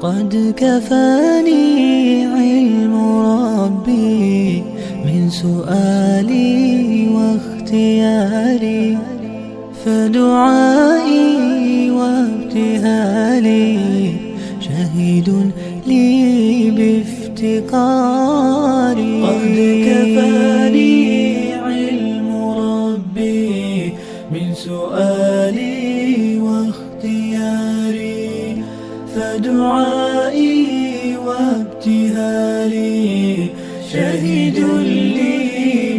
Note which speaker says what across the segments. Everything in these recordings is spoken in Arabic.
Speaker 1: قد كفاني علم ربي من سؤالي واختياري فدعائي وابتهالي شهيد لي بافتقاري. قد كفاني علم ربي من سؤالي واختياري. فدعائي وابتهالي شهيد لي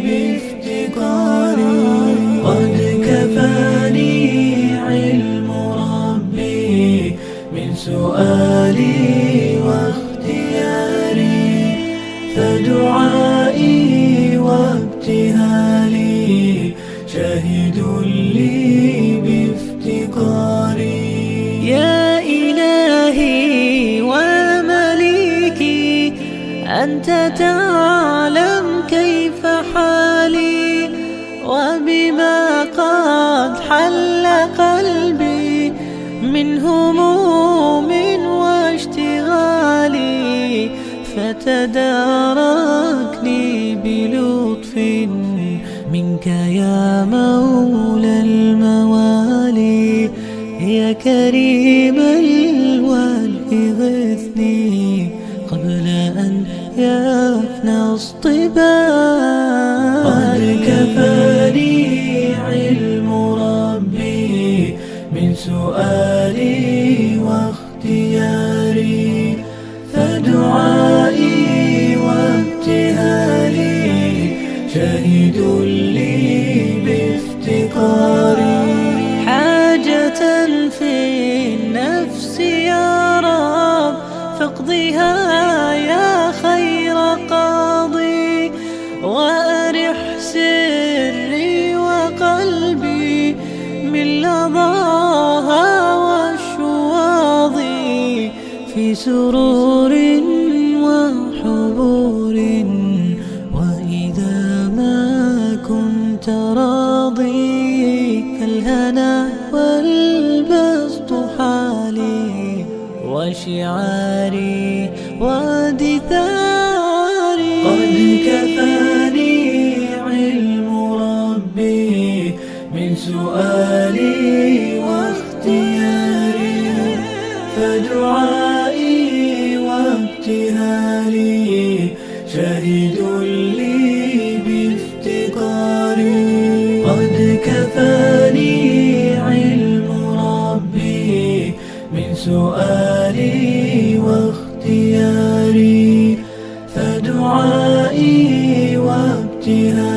Speaker 1: بافتقاري. قد كفاني علم ربي من سؤالي واختياري. فدعائي أنت تعلم كيف حالي وبما قد حل قلبي من هموم واشتغالي فتداركني بلطف منك يا مولى الموالي. يا كريم اصطبالي قد كفاني علم ربي من سؤالي واختياري فدعائي وابتهالي شهيد لي بافتقاري. حاجة في النفس يا رب فاقضها من لظاها والشواظي في سرور وحبور. وإذا ما كنت راضي فالهنا والبسط حالي وشعاري ودثاري سؤالي واختياري فدعائي وابتهالي شهيد لي بافتقاري. قد كفاني علم ربي من سؤالي واختياري فدعائي وابتهالي.